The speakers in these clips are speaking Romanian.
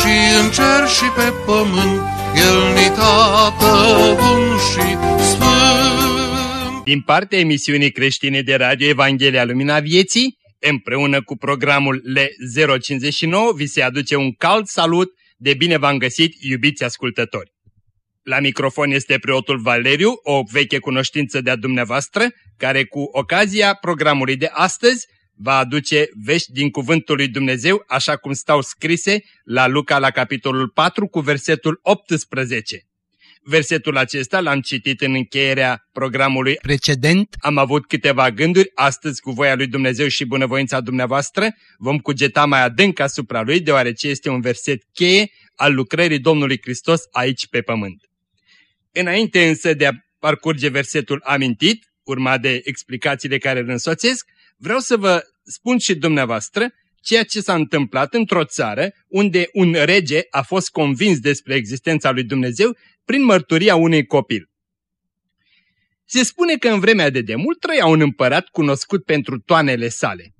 și în cer și pe pământ, El ni tată bun și sfânt. Din partea emisiunii creștine de radio Evanghelia Lumina Vieții, împreună cu programul L059, vi se aduce un cald salut de bine v-am găsit, iubiți ascultători. La microfon este preotul Valeriu, o veche cunoștință de-a dumneavoastră, care cu ocazia programului de astăzi va aduce vești din cuvântul lui Dumnezeu, așa cum stau scrise la Luca la capitolul 4 cu versetul 18. Versetul acesta l-am citit în încheierea programului precedent. Am avut câteva gânduri, astăzi cu voia lui Dumnezeu și bunăvoința dumneavoastră vom cugeta mai adânc asupra lui, deoarece este un verset cheie al lucrării Domnului Hristos aici pe pământ. Înainte însă de a parcurge versetul amintit, urmat de explicațiile care îl însoțesc, vreau să vă spun și dumneavoastră ceea ce s-a întâmplat într-o țară unde un rege a fost convins despre existența lui Dumnezeu prin mărturia unui copil. Se spune că în vremea de demult trăia un împărat cunoscut pentru toanele sale.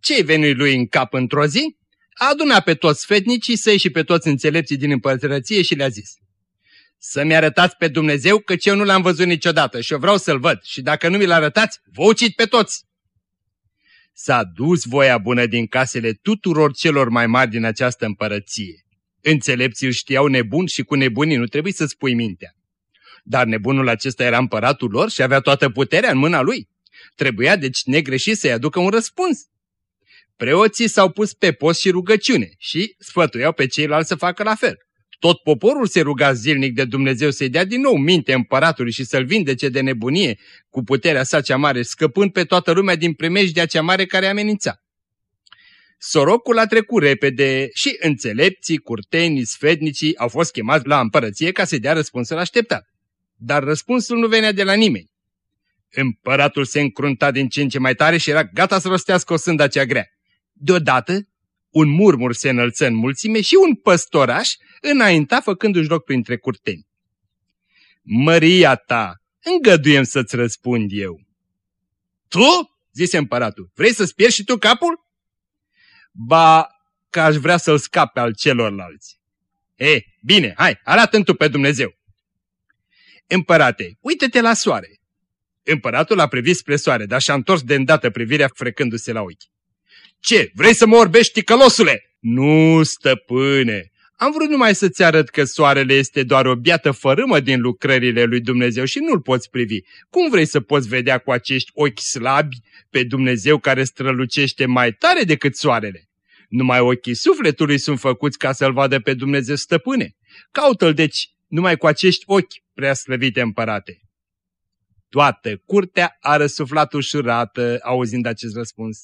Ce-i venit lui în cap într-o zi? A adunat pe toți fetnicii săi și pe toți înțelepții din împărăție și le-a zis Să-mi arătați pe Dumnezeu că eu nu l-am văzut niciodată și eu vreau să-l văd și dacă nu mi-l arătați, vă ucid pe toți! S-a dus voia bună din casele tuturor celor mai mari din această împărăție. Înțelepții îl știau nebun și cu nebunii nu trebuie să spui mintea. Dar nebunul acesta era împăratul lor și avea toată puterea în mâna lui. Trebuia deci negreșit să-i aducă un răspuns. Preoții s-au pus pe post și rugăciune și sfătuiau pe ceilalți să facă la fel. Tot poporul se ruga zilnic de Dumnezeu să-i dea din nou minte împăratului și să-l vindece de nebunie cu puterea sa cea mare, scăpând pe toată lumea din primejdea cea mare care amenința. Sorocul a trecut repede și înțelepții, curtenii, sfednicii au fost chemați la împărăție ca să dea răspunsul așteptat. Dar răspunsul nu venea de la nimeni. Împăratul se încrunta din ce în ce mai tare și era gata să rostească o sânda cea grea. Deodată, un murmur se înălță în mulțime și un păstoraș înainta făcându-și loc printre curteni. Măria ta, îngăduiem să-ți răspund eu. Tu? zise împăratul. Vrei să-ți pierzi și tu capul? Ba, că aș vrea să-l scape al celorlalți. E, bine, hai, arată tu pe Dumnezeu. Împărate, uită-te la soare. Împăratul a privit spre soare, dar și-a întors de îndată privirea frecându-se la ochi. Ce, vrei să mă orbești, călosule? Nu, stăpâne, am vrut numai să-ți arăt că soarele este doar o biată fărâmă din lucrările lui Dumnezeu și nu-l poți privi. Cum vrei să poți vedea cu acești ochi slabi pe Dumnezeu care strălucește mai tare decât soarele? Numai ochii sufletului sunt făcuți ca să-L vadă pe Dumnezeu stăpâne. Caută-L deci numai cu acești ochi, prea slăvite împărate. Toată curtea a răsuflat ușurată auzind acest răspuns.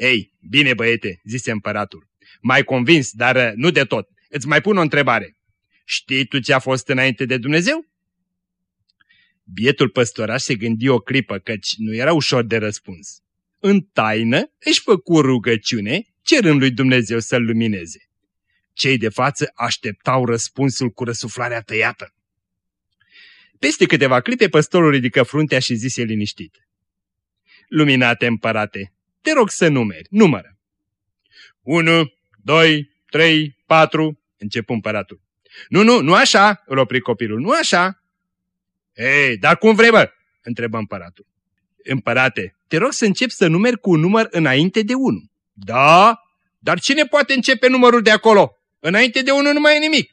Ei, bine băiete, zise împăratul, mai convins, dar uh, nu de tot. Îți mai pun o întrebare. Știi tu ce a fost înainte de Dumnezeu? Bietul păstoraș se gândi o clipă, căci nu era ușor de răspuns. În taină își făcu rugăciune, cerând lui Dumnezeu să-l lumineze. Cei de față așteptau răspunsul cu răsuflarea tăiată. Peste câteva clipe, păstorul ridică fruntea și zise liniștit. Luminate împărate, te rog să numeri, numără. Unu, doi, trei, patru, începu împăratul. Nu, nu, nu așa, îl opri copilul, nu așa. Ei, dar cum vrei, bă? întrebă împăratul. Împărate, te rog să încep să numeri cu un număr înainte de unu. Da, dar cine poate începe numărul de acolo? Înainte de unu nu mai e nimic.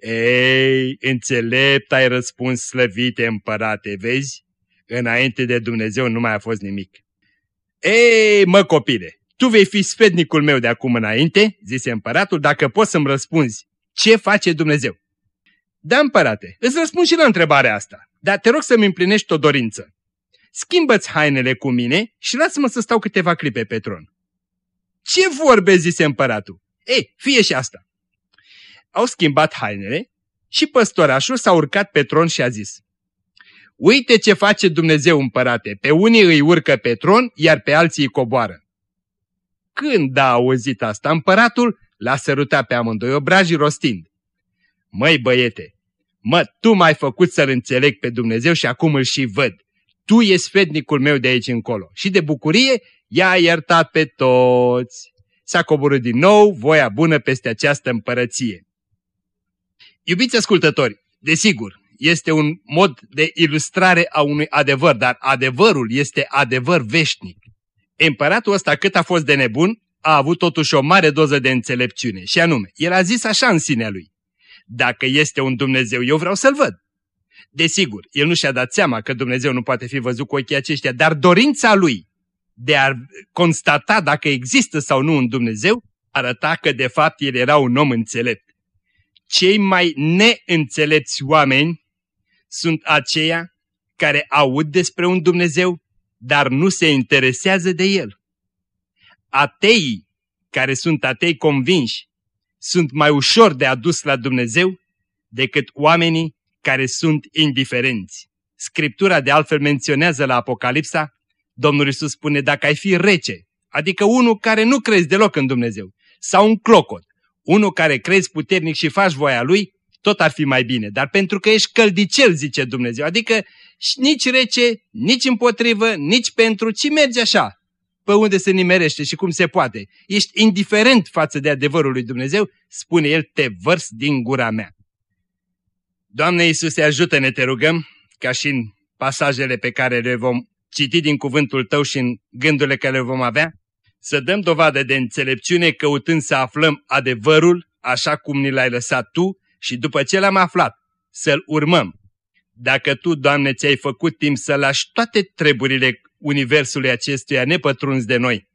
Ei, înțelept ai răspuns slăvite împărate, vezi? Înainte de Dumnezeu nu mai a fost nimic. Ei, mă copile, tu vei fi sfednicul meu de acum înainte, zise împăratul, dacă poți să-mi răspunzi. Ce face Dumnezeu? Da, împărate, îți răspund și la întrebarea asta, dar te rog să-mi împlinești o dorință. Schimbă-ți hainele cu mine și lasă-mă să stau câteva clipe pe tron. Ce vorbe, zise împăratul. Ei, fie și asta. au schimbat hainele și păstorașul s-a urcat pe tron și a zis, Uite ce face Dumnezeu împărate, pe unii îi urcă pe tron, iar pe alții îi coboară. Când a auzit asta, împăratul l-a sărutat pe amândoi obrajii rostind. Măi băiete, mă, tu m-ai făcut să-L înțeleg pe Dumnezeu și acum îl și văd. Tu ești sfetnicul meu de aici încolo. Și de bucurie i-a iertat pe toți. S-a coborât din nou voia bună peste această împărăție. Iubiți ascultători, desigur, este un mod de ilustrare a unui adevăr, dar adevărul este adevăr veșnic. Împăratul ăsta cât a fost de nebun, a avut totuși o mare doză de înțelepciune și anume, el a zis așa în sinea lui, dacă este un Dumnezeu, eu vreau să-L văd. Desigur, el nu și-a dat seama că Dumnezeu nu poate fi văzut cu ochii aceștia, dar dorința lui de a constata dacă există sau nu un Dumnezeu, arăta că de fapt el era un om înțelept. Cei mai neînțelepți oameni sunt aceia care aud despre un Dumnezeu, dar nu se interesează de el. Ateii, care sunt atei convinși, sunt mai ușor de adus la Dumnezeu decât oamenii care sunt indiferenți. Scriptura de altfel menționează la Apocalipsa, Domnul Iisus spune, dacă ai fi rece, adică unul care nu crezi deloc în Dumnezeu, sau un clocot, unul care crezi puternic și faci voia lui, tot ar fi mai bine. Dar pentru că ești căldicel, zice Dumnezeu, adică nici rece, nici împotrivă, nici pentru, ci mergi așa, pe unde se nimerește și cum se poate. Ești indiferent față de adevărul lui Dumnezeu, spune El, te vărs din gura mea. Doamne Iisuse, ajută-ne, te rugăm, ca și în pasajele pe care le vom citi din cuvântul Tău și în gândurile care le vom avea, să dăm dovadă de înțelepciune căutând să aflăm adevărul așa cum ni l-ai lăsat Tu și după ce l-am aflat, să-l urmăm. Dacă Tu, Doamne, ți-ai făcut timp să lași toate treburile universului acestuia nepătruns de noi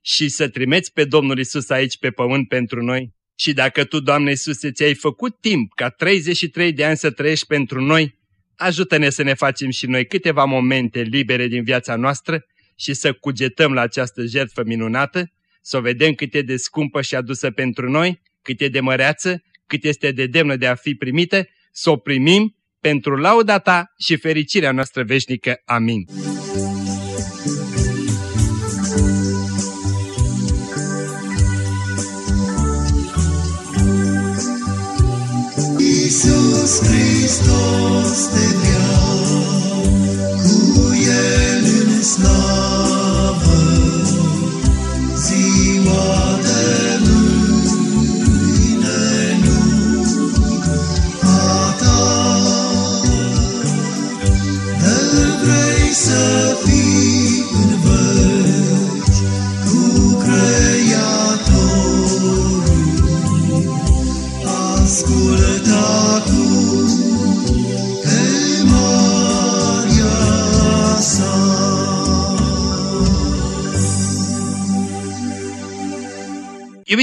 și să trimeți pe Domnul Isus aici pe pământ pentru noi, și dacă Tu, Doamne Iisuse, ți-ai făcut timp ca 33 de ani să trăiești pentru noi, ajută-ne să ne facem și noi câteva momente libere din viața noastră și să cugetăm la această jertfă minunată, să o vedem cât e de scumpă și adusă pentru noi, cât e de măreață, cât este de demnă de a fi primită, să o primim pentru lauda Ta și fericirea noastră veșnică. Amin. Iisus Hristos te vrea,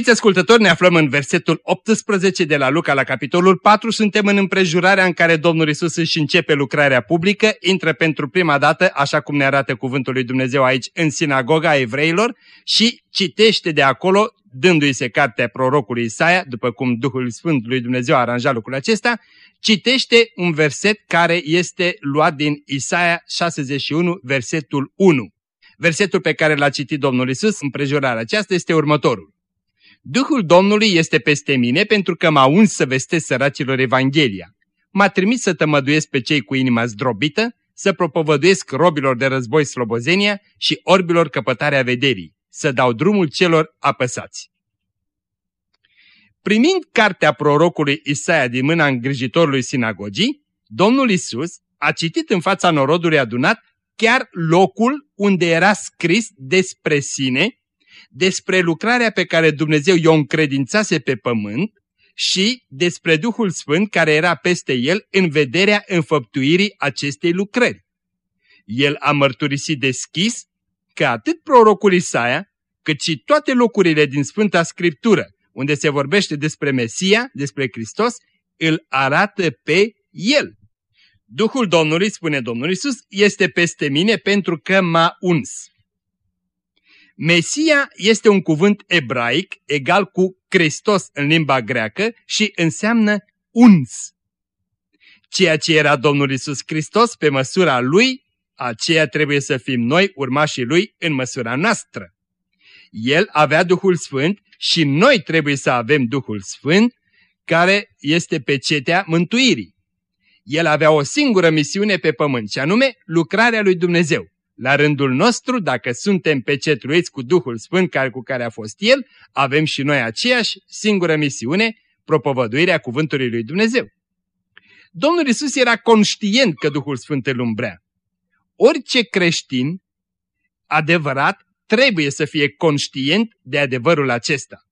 Iubiți ascultători, ne aflăm în versetul 18 de la Luca la capitolul 4. Suntem în împrejurarea în care Domnul Isus își începe lucrarea publică, intră pentru prima dată, așa cum ne arată cuvântul lui Dumnezeu aici, în sinagoga evreilor și citește de acolo, dându-i se cartea prorocului Isaia, după cum Duhul Sfânt lui Dumnezeu a aranjat lucrul acesta, citește un verset care este luat din Isaia 61, versetul 1. Versetul pe care l-a citit Domnul Isus în prejurarea aceasta este următorul. Duhul Domnului este peste mine pentru că m-a uns să vestesc săracilor Evanghelia. M-a trimis să tămăduiesc pe cei cu inima zdrobită, să propovăduiesc robilor de război slobozenia și orbilor căpătarea vederii, să dau drumul celor apăsați. Primind cartea prorocului Isaia din mâna îngrijitorului sinagogii, Domnul Isus a citit în fața norodului adunat chiar locul unde era scris despre sine despre lucrarea pe care Dumnezeu i-o încredințase pe pământ și despre Duhul Sfânt care era peste el în vederea înfăptuirii acestei lucrări. El a mărturisit deschis că atât prorocul Isaia, cât și toate locurile din Sfânta Scriptură, unde se vorbește despre Mesia, despre Hristos, îl arată pe el. Duhul Domnului, spune Domnul Isus, este peste mine pentru că m-a uns. Mesia este un cuvânt ebraic egal cu Hristos în limba greacă și înseamnă uns. Ceea ce era Domnul Isus Hristos pe măsura Lui, aceea trebuie să fim noi urmașii Lui în măsura noastră. El avea Duhul Sfânt și noi trebuie să avem Duhul Sfânt, care este pe cetea mântuirii. El avea o singură misiune pe pământ, și anume lucrarea lui Dumnezeu. La rândul nostru, dacă suntem pecetluiți cu Duhul Sfânt care, cu care a fost El, avem și noi aceeași singură misiune, propovăduirea cuvântului lui Dumnezeu. Domnul Isus era conștient că Duhul Sfânt îl umbrea. Orice creștin adevărat trebuie să fie conștient de adevărul acesta.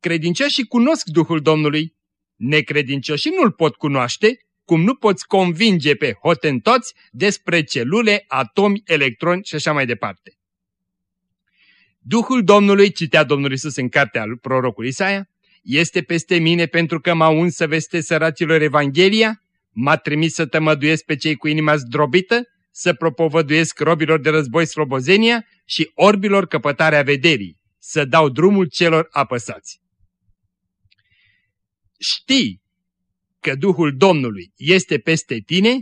Credincioșii cunosc Duhul Domnului, necredincioșii nu-L pot cunoaște, cum nu poți convinge pe hotentoți despre celule, atomi, electroni și așa mai departe. Duhul Domnului, citea Domnul Isus în cartea al prorocului Isaia, este peste mine pentru că m-a uns să veste săracilor Evanghelia, m-a trimis să tămăduiesc pe cei cu inima zdrobită, să propovăduiesc robilor de război slobozenia și orbilor căpătarea vederii, să dau drumul celor apăsați. Știi că Duhul Domnului este peste tine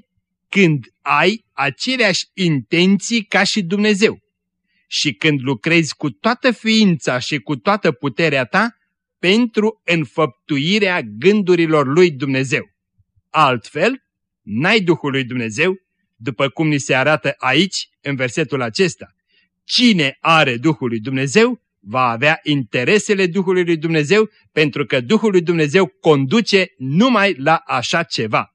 când ai aceleași intenții ca și Dumnezeu și când lucrezi cu toată ființa și cu toată puterea ta pentru înfăptuirea gândurilor lui Dumnezeu. Altfel, n-ai Duhul lui Dumnezeu, după cum ni se arată aici, în versetul acesta. Cine are Duhul lui Dumnezeu, va avea interesele Duhului lui Dumnezeu, pentru că Duhul lui Dumnezeu conduce numai la așa ceva.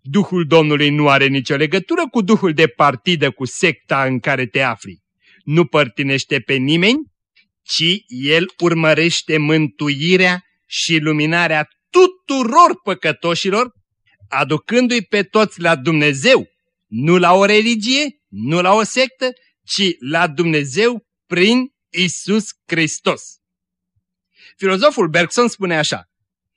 Duhul Domnului nu are nicio legătură cu Duhul de partidă, cu secta în care te afli. Nu părtinește pe nimeni, ci El urmărește mântuirea și luminarea tuturor păcătoșilor, aducându-i pe toți la Dumnezeu, nu la o religie, nu la o sectă, ci la Dumnezeu prin Isus Hristos. Filozoful Bergson spune așa,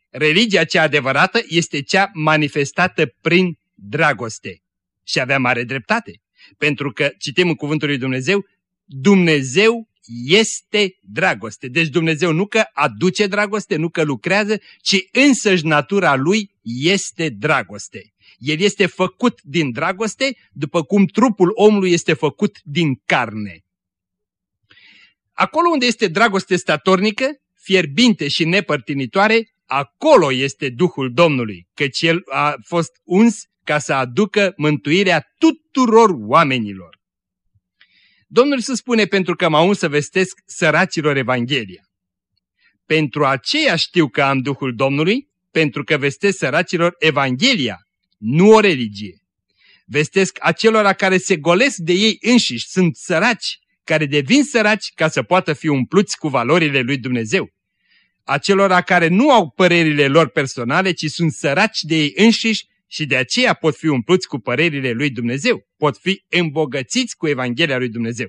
religia cea adevărată este cea manifestată prin dragoste. Și avea mare dreptate, pentru că, citim în cuvântul lui Dumnezeu, Dumnezeu este dragoste. Deci Dumnezeu nu că aduce dragoste, nu că lucrează, ci însăși natura Lui este dragoste. El este făcut din dragoste, după cum trupul omului este făcut din carne. Acolo unde este dragoste statornică, fierbinte și nepărtinitoare, acolo este Duhul Domnului, căci El a fost uns ca să aducă mântuirea tuturor oamenilor. Domnul se spune pentru că m-a uns să vestesc săracilor Evanghelia. Pentru aceea știu că am Duhul Domnului, pentru că vestesc săracilor Evanghelia, nu o religie. Vestesc acelora care se golesc de ei înșiși, sunt săraci, care devin săraci ca să poată fi umpluți cu valorile lui Dumnezeu. Acelora care nu au părerile lor personale, ci sunt săraci de ei înșiși și de aceea pot fi umpluți cu părerile lui Dumnezeu, pot fi îmbogățiți cu Evanghelia lui Dumnezeu.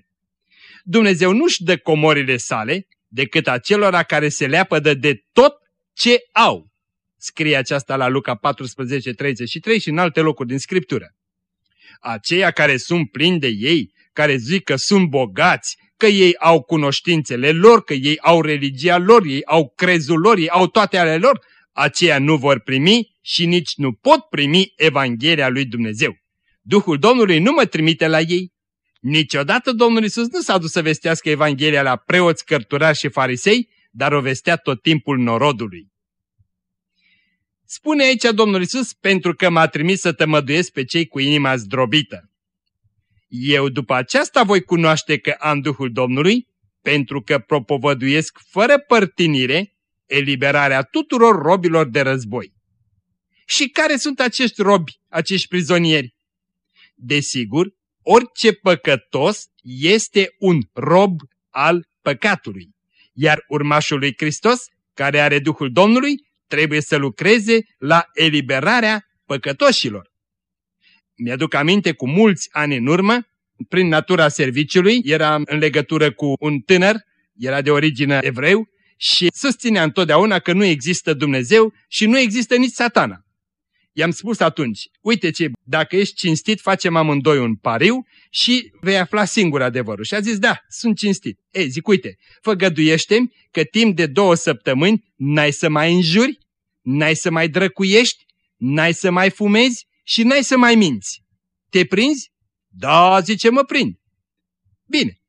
Dumnezeu nu-și dă comorile sale decât acelora care se leapădă de tot ce au. Scrie aceasta la Luca 14, 33 și în alte locuri din Scriptură. Aceia care sunt plini de ei care zic că sunt bogați, că ei au cunoștințele lor, că ei au religia lor, ei au crezul lor, ei au toate ale lor, aceia nu vor primi și nici nu pot primi Evanghelia lui Dumnezeu. Duhul Domnului nu mă trimite la ei. Niciodată Domnul Isus nu s-a dus să vestească Evanghelia la preoți, cărturari și farisei, dar o vestea tot timpul norodului. Spune aici Domnul Isus pentru că m-a trimis să tămăduiesc pe cei cu inima zdrobită. Eu după aceasta voi cunoaște că am Duhul Domnului, pentru că propovăduiesc fără părtinire eliberarea tuturor robilor de război. Și care sunt acești robi, acești prizonieri? Desigur, orice păcătos este un rob al păcatului, iar urmașul lui Hristos, care are Duhul Domnului, trebuie să lucreze la eliberarea păcătoșilor. Mi-aduc aminte cu mulți ani în urmă, prin natura serviciului, era în legătură cu un tânăr, era de origine evreu și susținea întotdeauna că nu există Dumnezeu și nu există nici satana. I-am spus atunci, uite ce, dacă ești cinstit, facem amândoi un pariu și vei afla singur adevărul. Și a zis, da, sunt cinstit. Ei, zic, uite, făgăduiește că timp de două săptămâni n-ai să mai înjuri, n-ai să mai drăcuiești, n-ai să mai fumezi și n-ai să mai minți. Te prinzi? Da, zice, mă prind. Bine.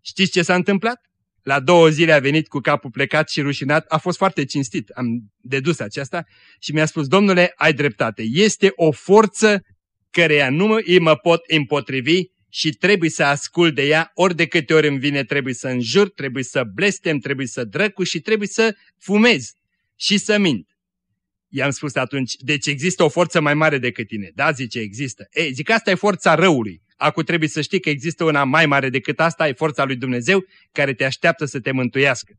Știți ce s-a întâmplat? La două zile a venit cu capul plecat și rușinat, a fost foarte cinstit, am dedus aceasta și mi-a spus, domnule, ai dreptate, este o forță căreia nu mă, mă pot împotrivi și trebuie să ascult de ea, ori de câte ori îmi vine trebuie să înjur, trebuie să blestem, trebuie să drăcu și trebuie să fumez și să mint. I-am spus atunci, deci există o forță mai mare decât tine. Da, zice, există. Ei, zic, asta e forța răului. Acum trebuie să știi că există una mai mare decât asta, e forța lui Dumnezeu care te așteaptă să te mântuiască.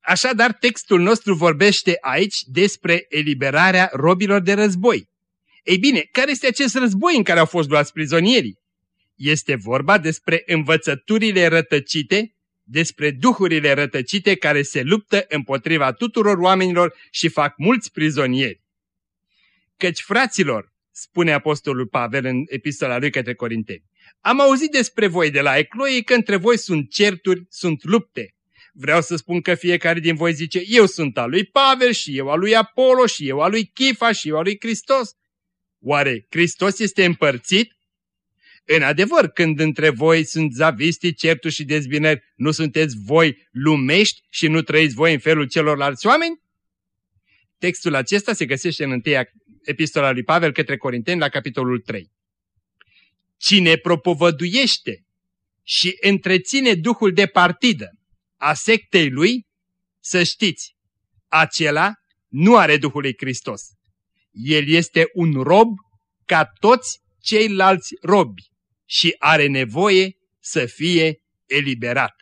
Așadar, textul nostru vorbește aici despre eliberarea robilor de război. Ei bine, care este acest război în care au fost luați prizonierii? Este vorba despre învățăturile rătăcite, despre duhurile rătăcite care se luptă împotriva tuturor oamenilor și fac mulți prizonieri. Căci, fraților, spune Apostolul Pavel în epistola lui către Corinteni. Am auzit despre voi de la Ecloie că între voi sunt certuri, sunt lupte. Vreau să spun că fiecare din voi zice, eu sunt al lui Pavel și eu al lui Apollo și eu al lui Chifa și eu al lui Hristos. Oare Hristos este împărțit? În adevăr, când între voi sunt zavisti, certuri și dezbinări, nu sunteți voi lumești și nu trăiți voi în felul celorlalți oameni? Textul acesta se găsește în întâia epistola lui Pavel către Corinteni la capitolul 3. Cine propovăduiește și întreține duhul de partidă a sectei lui, să știți, acela nu are Duhul lui Hristos. El este un rob ca toți ceilalți robi și are nevoie să fie eliberat.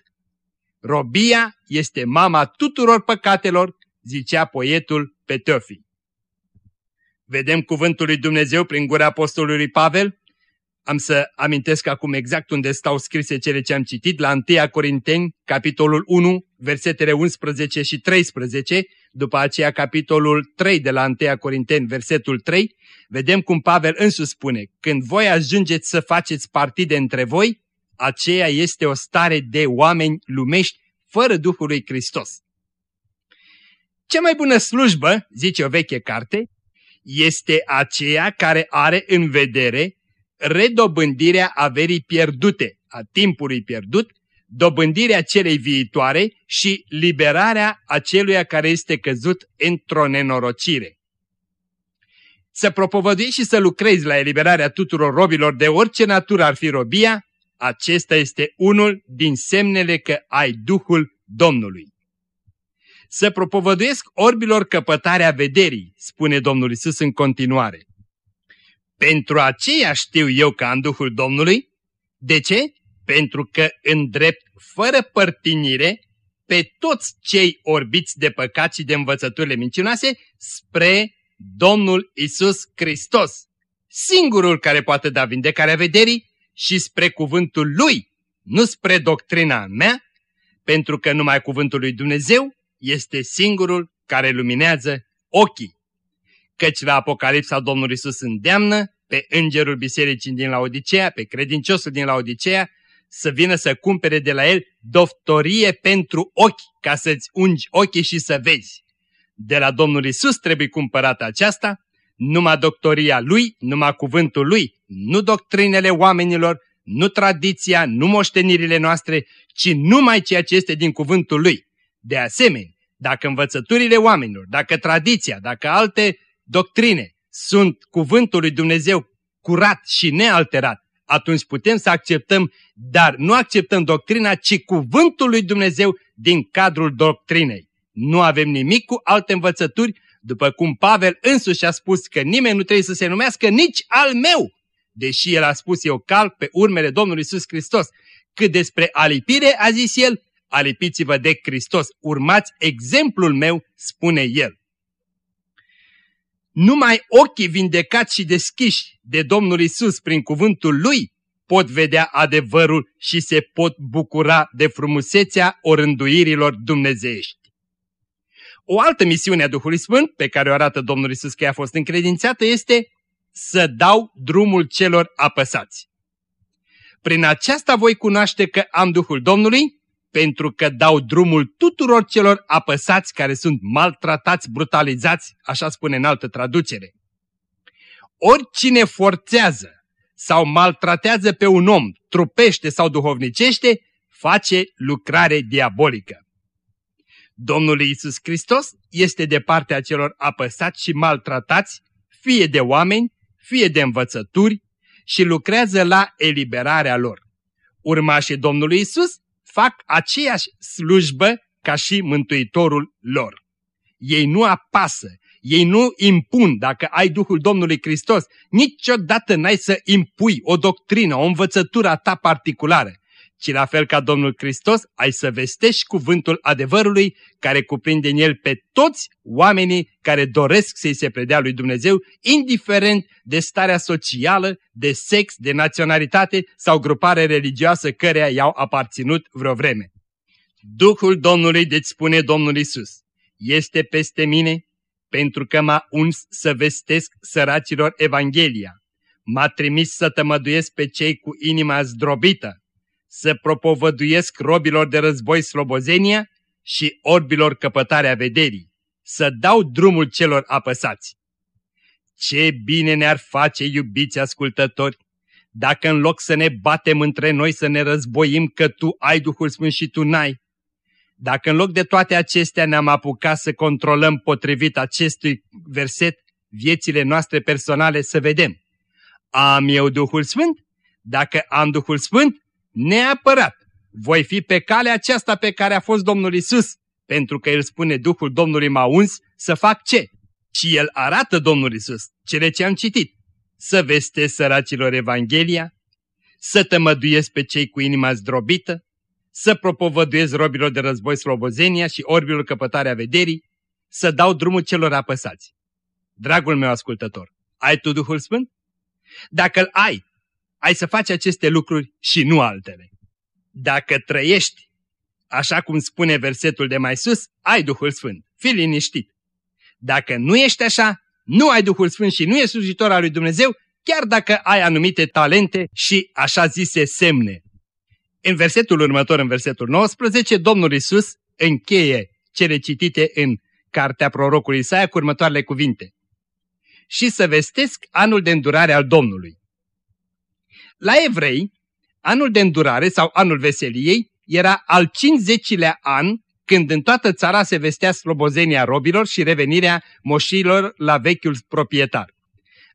Robia este mama tuturor păcatelor, zicea poetul Peteofi. Vedem cuvântul lui Dumnezeu prin gura apostolului Pavel. Am să amintesc acum exact unde stau scrise cele ce am citit, la 1 Corinteni, capitolul 1, versetele 11 și 13, după aceea capitolul 3 de la 1 Corinteni, versetul 3, vedem cum Pavel însuși spune, când voi ajungeți să faceți partide între voi, aceea este o stare de oameni lumești fără Duhul lui Hristos. Cea mai bună slujbă, zice o veche carte, este aceea care are în vedere redobândirea averii pierdute, a timpului pierdut, dobândirea celei viitoare și liberarea aceluia care este căzut într-o nenorocire. Să propovădui și să lucrezi la eliberarea tuturor robilor de orice natură ar fi robia, acesta este unul din semnele că ai Duhul Domnului să propovăduiesc orbilor căpătarea vederii, spune Domnul Isus în continuare. Pentru aceea știu eu că am Duhul Domnului. De ce? Pentru că îndrept fără părtinire pe toți cei orbiți de păcat și de învățăturile mincinoase spre Domnul Isus Hristos, singurul care poate da vindecarea vederii și spre cuvântul Lui, nu spre doctrina mea, pentru că numai cuvântul lui Dumnezeu este singurul care luminează ochii. Căci la Apocalipsa Domnul Isus îndeamnă pe îngerul bisericii din Laodicea, pe credinciosul din Laodicea, să vină să cumpere de la el doftorie pentru ochi, ca să-ți ungi ochii și să vezi. De la Domnul Isus trebuie cumpărată aceasta, numai doctoria lui, numai cuvântul lui, nu doctrinele oamenilor, nu tradiția, nu moștenirile noastre, ci numai ceea ce este din cuvântul lui. De asemenea, dacă învățăturile oamenilor, dacă tradiția, dacă alte doctrine sunt cuvântul lui Dumnezeu curat și nealterat, atunci putem să acceptăm, dar nu acceptăm doctrina, ci cuvântul lui Dumnezeu din cadrul doctrinei. Nu avem nimic cu alte învățături, după cum Pavel însuși a spus că nimeni nu trebuie să se numească nici al meu, deși el a spus eu calc pe urmele Domnului Iisus Hristos. Cât despre alipire, a zis el, alipiți-vă de Hristos, urmați exemplul meu, spune el. Numai ochii vindecați și deschiși de Domnul Isus prin cuvântul Lui pot vedea adevărul și se pot bucura de frumusețea orânduirilor dumnezeiești. O altă misiune a Duhului Sfânt pe care o arată Domnul Isus că a fost încredințată este să dau drumul celor apăsați. Prin aceasta voi cunoaște că am Duhul Domnului, pentru că dau drumul tuturor celor apăsați care sunt maltratați, brutalizați, așa spune în altă traducere. Oricine forțează sau maltratează pe un om, trupește sau duhovnicește, face lucrare diabolică. Domnul Iisus Hristos este de partea celor apăsați și maltratați, fie de oameni, fie de învățături, și lucrează la eliberarea lor. Urmașii Domnului Isus fac aceeași slujbă ca și Mântuitorul lor. Ei nu apasă, ei nu impun, dacă ai Duhul Domnului Hristos, niciodată n-ai să impui o doctrină, o învățătură a ta particulară, ci la fel ca Domnul Hristos ai să vestești cuvântul adevărului care cuprinde în el pe toți oamenii care doresc să-i se predea lui Dumnezeu, indiferent de starea socială, de sex, de naționalitate sau grupare religioasă căreia i-au aparținut vreo vreme. Duhul Domnului, deci spune Domnul Isus, este peste mine pentru că m-a uns să vestesc săracilor Evanghelia. M-a trimis să tămăduiesc pe cei cu inima zdrobită, să propovăduiesc robilor de război slobozenia și orbilor căpătarea vederii, să dau drumul celor apăsați. Ce bine ne-ar face, iubiți ascultători, dacă în loc să ne batem între noi să ne războim că tu ai Duhul Sfânt și tu n-ai, dacă în loc de toate acestea ne-am apucat să controlăm potrivit acestui verset viețile noastre personale să vedem. Am eu Duhul Sfânt? Dacă am Duhul Sfânt, neapărat voi fi pe calea aceasta pe care a fost Domnul Isus, pentru că El spune Duhul Domnului m-a uns să fac ce? Și El arată Domnul Isus, cele ce am citit, să vestesc săracilor Evanghelia, să tămăduiesc pe cei cu inima zdrobită, să propovăduiesc robilor de război slobozenia și orbilor căpătarea vederii, să dau drumul celor apăsați. Dragul meu ascultător, ai tu Duhul Sfânt? Dacă îl ai, ai să faci aceste lucruri și nu altele. Dacă trăiești, așa cum spune versetul de mai sus, ai Duhul Sfânt. Fii liniștit. Dacă nu ești așa, nu ai Duhul Sfânt și nu ești slujitor al lui Dumnezeu, chiar dacă ai anumite talente și așa zise semne. În versetul următor, în versetul 19, Domnul Isus încheie cele citite în cartea prorocului Isaia cu următoarele cuvinte. Și să vestesc anul de îndurare al Domnului. La evrei, anul de îndurare sau anul veseliei era al 50-lea an când în toată țara se vestea slobozenia robilor și revenirea moșilor la vechiul proprietar.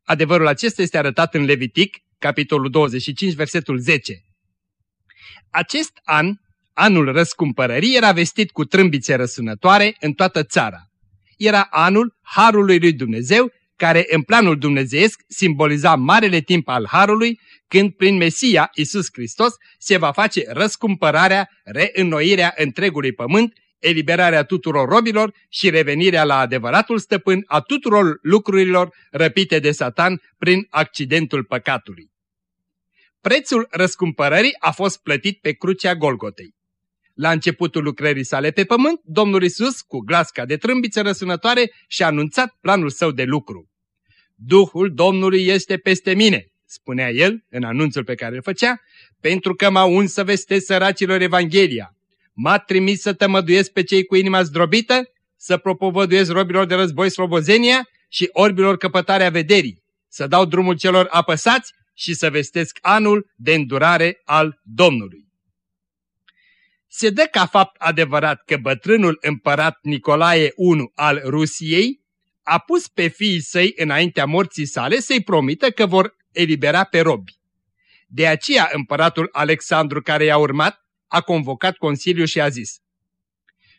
Adevărul acesta este arătat în Levitic, capitolul 25, versetul 10. Acest an, anul răscumpărării, era vestit cu trâmbițe răsunătoare în toată țara. Era anul Harului lui Dumnezeu, care în planul dumnezeiesc simboliza marele timp al Harului, când prin Mesia Isus Hristos se va face răscumpărarea, reînnoirea întregului pământ, eliberarea tuturor robilor și revenirea la adevăratul stăpân a tuturor lucrurilor răpite de Satan prin accidentul păcatului. Prețul răscumpărării a fost plătit pe crucea Golgotei. La începutul lucrării sale pe pământ, Domnul Isus, cu glasca de trâmbiță răsunătoare, și-a anunțat planul său de lucru. Duhul Domnului este peste mine, spunea el în anunțul pe care îl făcea, pentru că m-a uns să vestesc săracilor Evanghelia. M-a trimis să tămăduiesc pe cei cu inima zdrobită, să propovăduiesc robilor de război slobozenia și orbilor căpătarea vederii, să dau drumul celor apăsați și să vestesc anul de îndurare al Domnului. Se dă ca fapt adevărat că bătrânul împărat Nicolae I al Rusiei a pus pe fiii săi înaintea morții sale să-i promită că vor elibera pe robi. De aceea împăratul Alexandru care i-a urmat a convocat Consiliul și a zis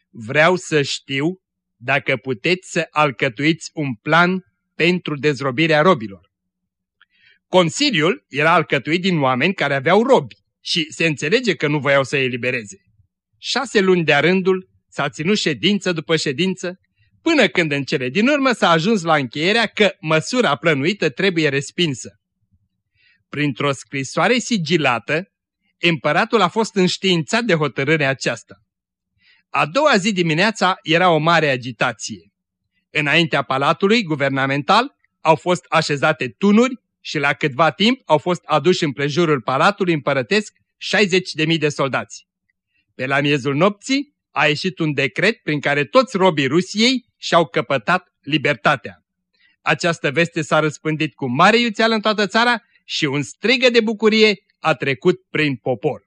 Vreau să știu dacă puteți să alcătuiți un plan pentru dezrobirea robilor. Consiliul era alcătuit din oameni care aveau robi și se înțelege că nu voiau să elibereze. Șase luni de-a rândul s-a ținut ședință după ședință, până când în cele din urmă s-a ajuns la încheierea că măsura plănuită trebuie respinsă. Printr-o scrisoare sigilată, împăratul a fost înștiințat de hotărârea aceasta. A doua zi dimineața era o mare agitație. Înaintea palatului guvernamental au fost așezate tunuri și la câtva timp au fost aduși împrejurul palatului împărătesc 60.000 de soldați. Pe la miezul nopții a ieșit un decret prin care toți robii Rusiei și-au căpătat libertatea. Această veste s-a răspândit cu mare iuțeală în toată țara și un strigă de bucurie a trecut prin popor.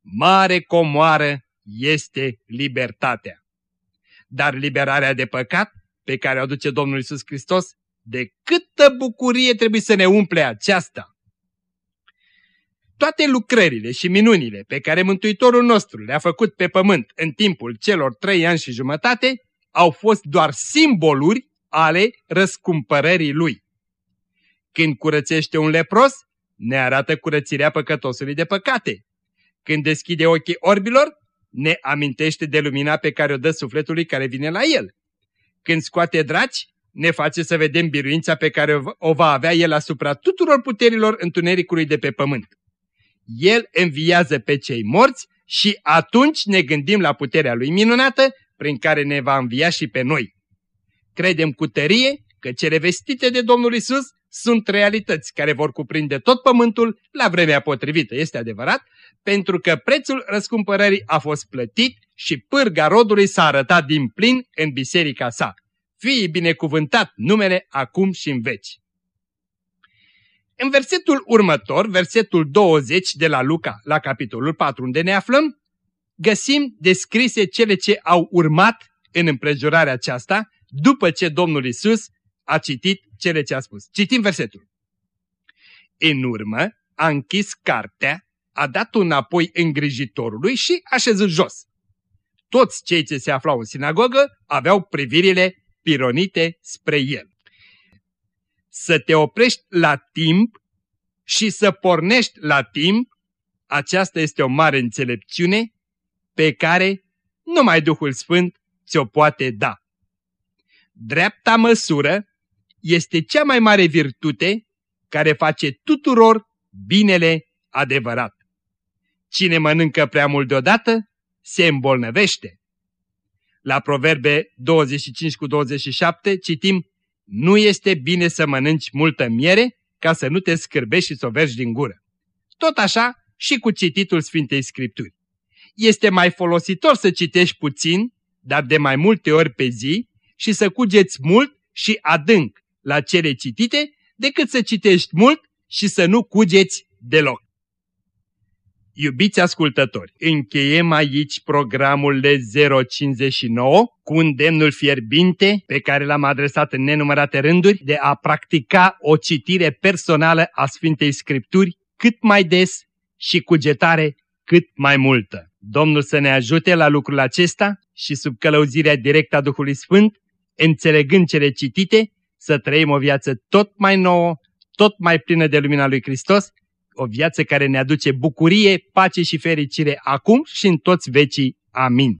Mare comoară este libertatea. Dar liberarea de păcat pe care o aduce Domnul Isus Hristos, de câtă bucurie trebuie să ne umple aceasta! Toate lucrările și minunile pe care Mântuitorul nostru le-a făcut pe pământ în timpul celor trei ani și jumătate au fost doar simboluri ale răscumpărării lui. Când curățește un lepros, ne arată curățirea păcătosului de păcate. Când deschide ochii orbilor, ne amintește de lumina pe care o dă sufletului care vine la el. Când scoate draci, ne face să vedem biruința pe care o va avea el asupra tuturor puterilor întunericului de pe pământ. El înviază pe cei morți și atunci ne gândim la puterea lui minunată prin care ne va învia și pe noi. Credem cu tărie că cele vestite de Domnul Isus sunt realități care vor cuprinde tot pământul la vremea potrivită, este adevărat, pentru că prețul răscumpărării a fost plătit și pârga rodului s-a arătat din plin în biserica sa. Fii binecuvântat numele acum și în veci. În versetul următor, versetul 20 de la Luca, la capitolul 4, unde ne aflăm, găsim descrise cele ce au urmat în împrejurarea aceasta, după ce Domnul Isus a citit cele ce a spus. Citim versetul. În urmă, a închis cartea, a dat-o înapoi îngrijitorului și a șezut jos. Toți cei ce se aflau în sinagogă aveau privirile pironite spre el. Să te oprești la timp și să pornești la timp, aceasta este o mare înțelepciune pe care numai Duhul Sfânt ți-o poate da. Dreapta măsură este cea mai mare virtute care face tuturor binele adevărat. Cine mănâncă prea mult deodată, se îmbolnăvește. La Proverbe 25 cu 27 citim, Nu este bine să mănânci multă miere ca să nu te scârbești și să o vergi din gură. Tot așa și cu cititul Sfintei Scripturi. Este mai folositor să citești puțin, dar de mai multe ori pe zi, și să cugeți mult și adânc la cele citite, decât să citești mult și să nu cugeți deloc. Iubiți ascultători, încheiem aici programul de 059 cu îndemnul fierbinte pe care l-am adresat în nenumărate rânduri de a practica o citire personală a Sfintei Scripturi cât mai des și cugetare cât mai multă. Domnul să ne ajute la lucrul acesta și sub călăuzirea directă a Duhului Sfânt, înțelegând cele citite, să trăim o viață tot mai nouă, tot mai plină de lumina lui Hristos, o viață care ne aduce bucurie, pace și fericire acum și în toți vecii. Amin.